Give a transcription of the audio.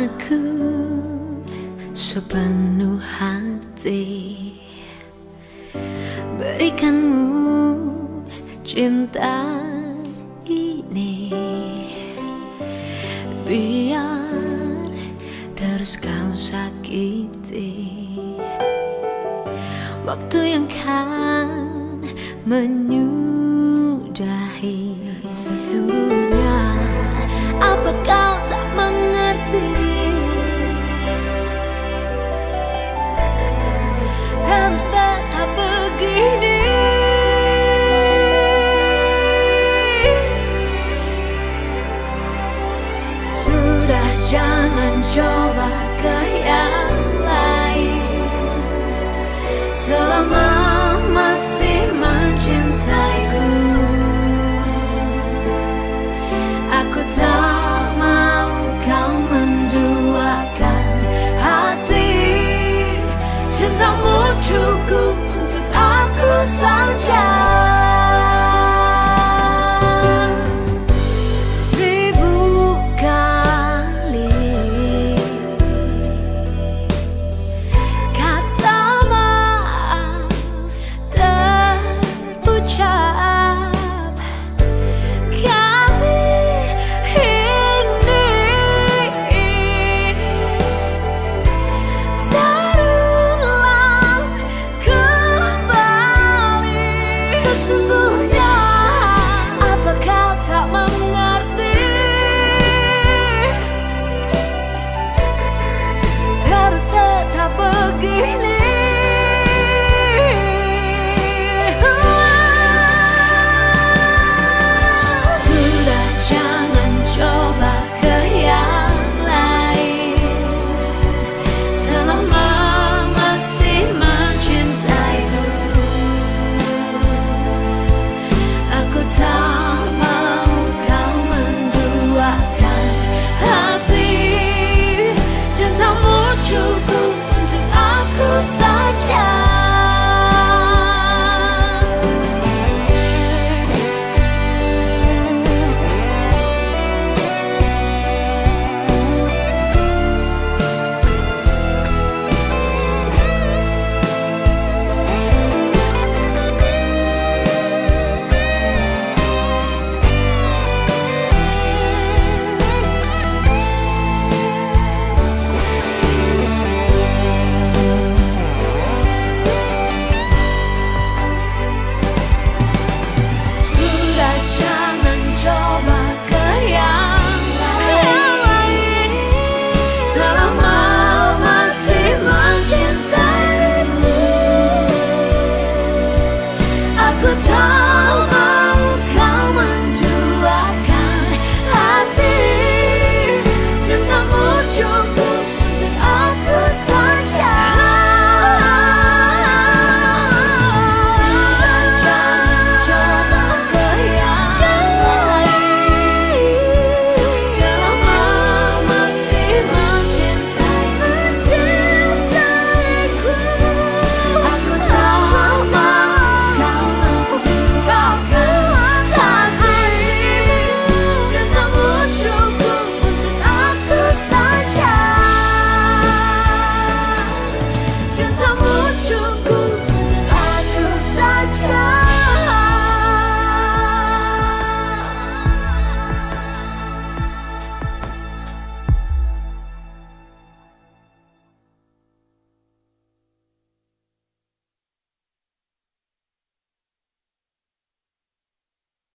Aku sepenuh hati Berikanmu cinta ini. Biar terus kau sakiti Waktu yang kan menyudahi. Sesungguhnya apa kau tak mengerti coba ke yang lain? Selama masih mencintai